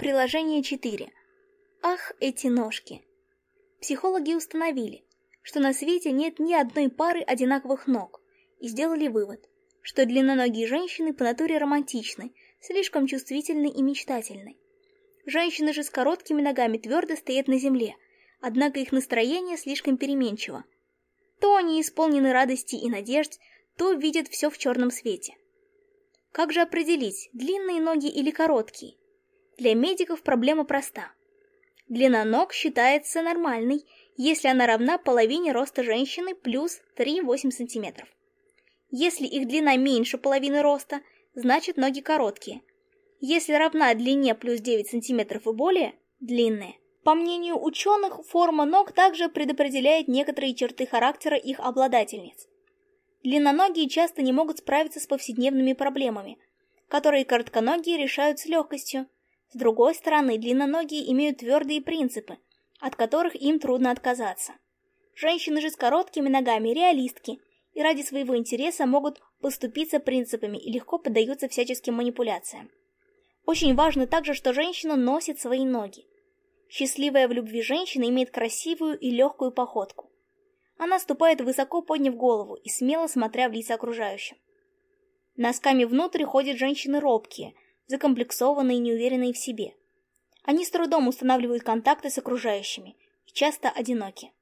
Приложение 4. Ах, эти ножки. Психологи установили, что на свете нет ни одной пары одинаковых ног, и сделали вывод, что длинноногие женщины по натуре романтичны, слишком чувствительны и мечтательны. Женщины же с короткими ногами твердо стоят на земле, однако их настроение слишком переменчиво. То они исполнены радости и надежд, то видят все в черном свете. Как же определить, длинные ноги или короткие? Для медиков проблема проста. Длина ног считается нормальной, если она равна половине роста женщины плюс 3,8 см. Если их длина меньше половины роста, значит ноги короткие. Если равна длине плюс 9 см и более, длинные. По мнению ученых, форма ног также предопределяет некоторые черты характера их обладательниц. Длинноногие часто не могут справиться с повседневными проблемами, которые коротконогие решают с легкостью. С другой стороны, длинноногие имеют твердые принципы, от которых им трудно отказаться. Женщины же с короткими ногами реалистки и ради своего интереса могут поступиться принципами и легко поддаются всяческим манипуляциям. Очень важно также, что женщина носит свои ноги. Счастливая в любви женщина имеет красивую и легкую походку. Она ступает высоко подняв голову и смело смотря в лица окружающим. Носками внутрь ходят женщины робкие, закомплексованные и неуверенные в себе. Они с трудом устанавливают контакты с окружающими и часто одиноки.